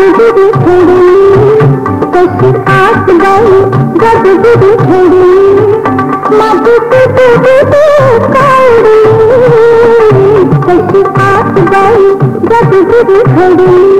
गदगद घड़ी गई गदगद घड़ी मधुक दुगद कौड़ी कश आस गई गदगद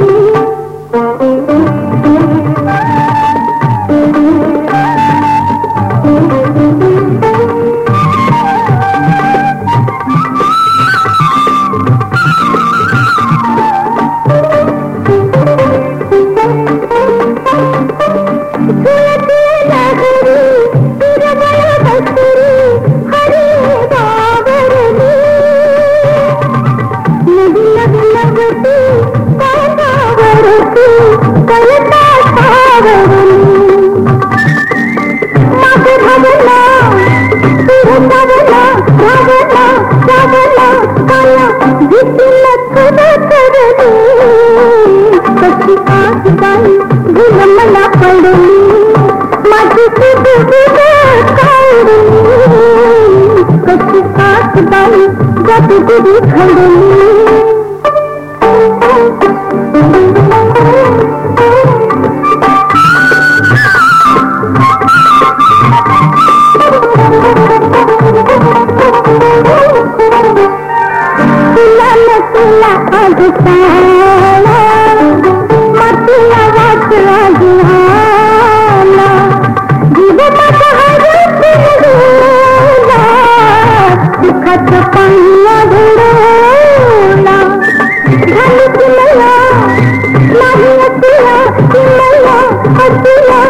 dedi kadın